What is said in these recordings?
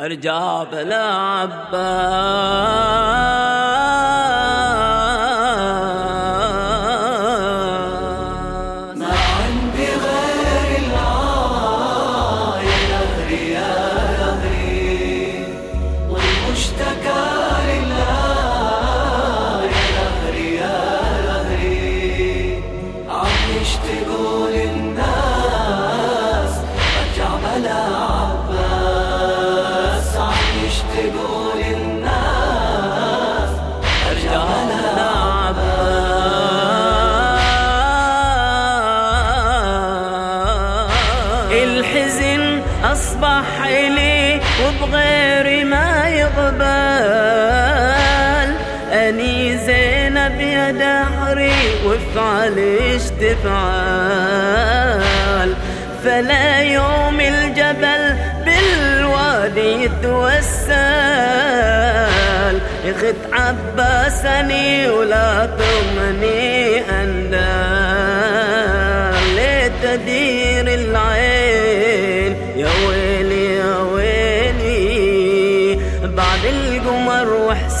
ارجع بلا الحزن أصبح إلي وبغيري ما يقبل. أني زينب يا دهري وافعل إيش تفعل. فلا يوم الجبل بالوادي يتوسل. اخت عباسني ولا تمني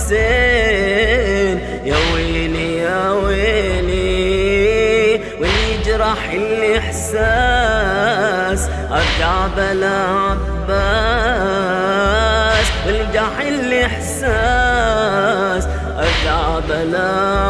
وحسين يا ويلي يا ويلي. واليجرح الاحساس أرجع بلا عباس. والجح الاحساس أرجع بلا عباس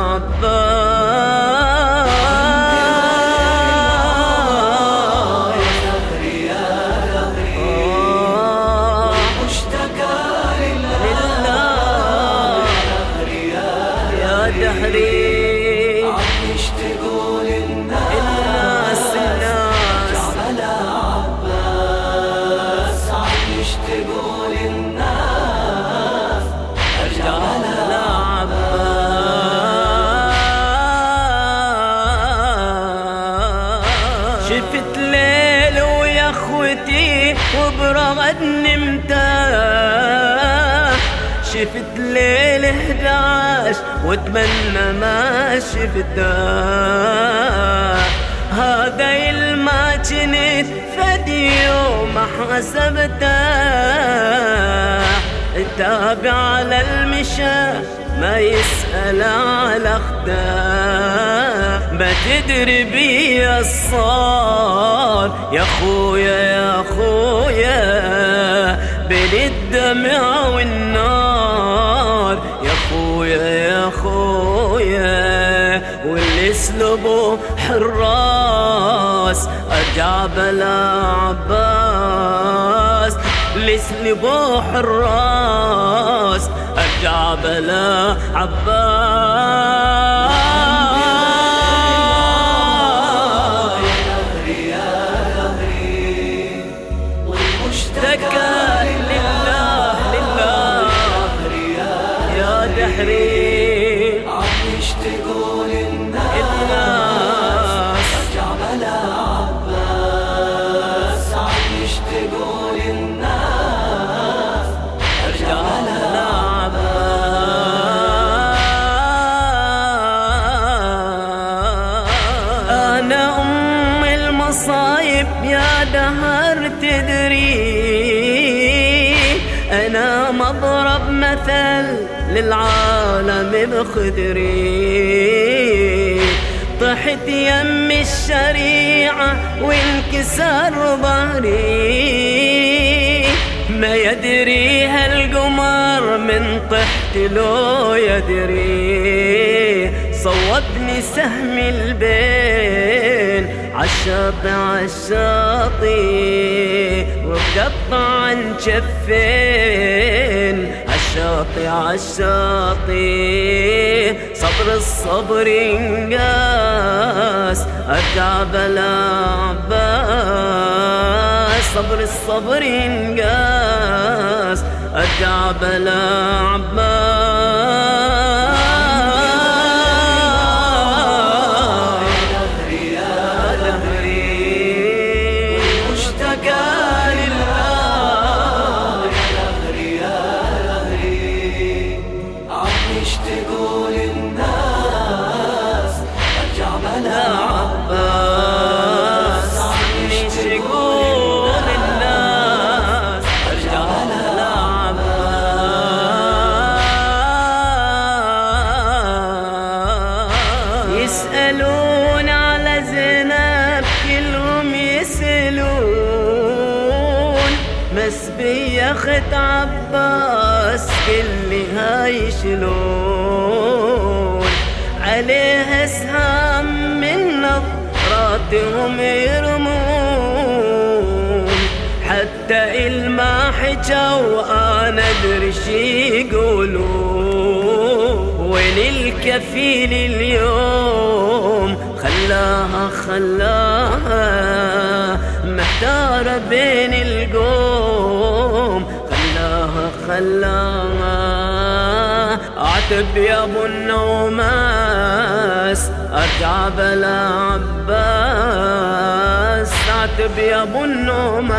دهري عم يشتقوا للناس الناس الناس. على عباس عم يشتقوا للناس ارجع على عباس شفت ليل ويا اخوتي وبرغد نمتاح شفت ليل 11 وأتمنى ما شفتها. هذا ما كنت فدي يوم حسبته تابع على المشى ما يسأل على اختاه ما تدري بي الصار يا خويا يا خويا بين الدمع والنار. سلبوا حراس بلا عباس. اللي سلبوا حراس بلا أنا أم المصايب يا دهر تدري أنا مضرب مثل للعالم بخدري طحت يم الشريعة وانكسر ظهري ما يدري هالقمر من طحت لو يدري صوبني سهم البين عالشاطئ عالشاطئ وبقطع شفين عالشاطئ عالشاطئ صبر الصبر ينقاس أرجع بلا عباس. صبر الصبر ينقاس أرجع بلا عباس. بي أخت عباس كل هاي شلون؟ عليها أسهام من نظراتهم يرمون. حتى إلما حجوا أنا أدري شي يقولون. وين الكفيل اليوم خلاها خلاها محتارة بين القوم. خلاها أعتب يا أبو النوماس أرجع بلا عباس. أعتب يا أبو النوماس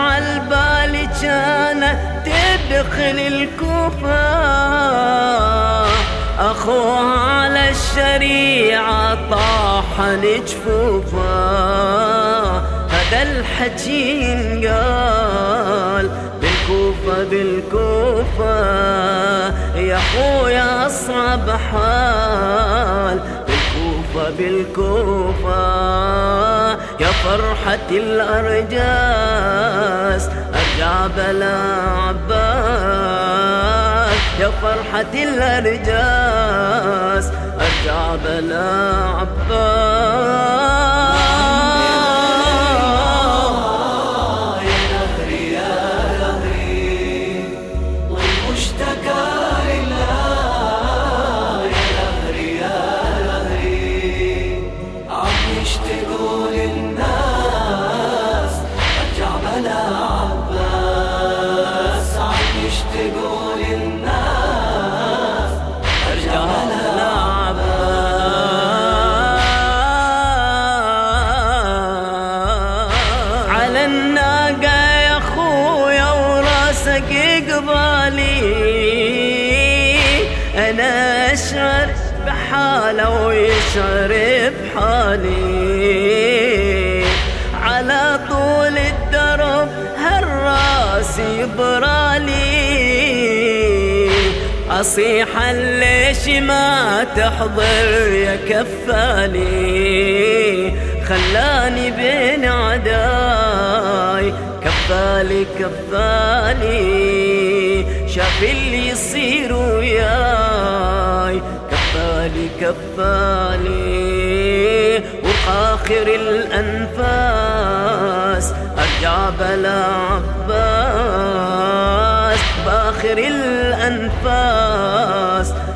تدخل الكوفة أخوها على الشريعة طاح جفوفه هذا الحكي قال بالكوفة بالكوفة يا خويا أصعب حال. بالكوفة بالكوفة يا فرحة الأرجاس. أرجع بلا عباس يا فرحة الأرجاس أرجع بلا عباس. أنا أشعر بحالة ويشعر بحالي. على طول الدرب هالراس يبرالي. أصيح ليش ما تحضر يا كفالي؟ خلاني بين عداي. كفالي كفالي. شاف اللي يصير وياي. كفالي وآخر الأنفاس أرجع بلا عباس بآخر الأنفاس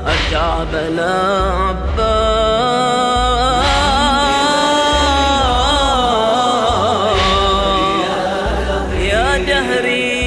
أرجع بلا عباس. يا دهري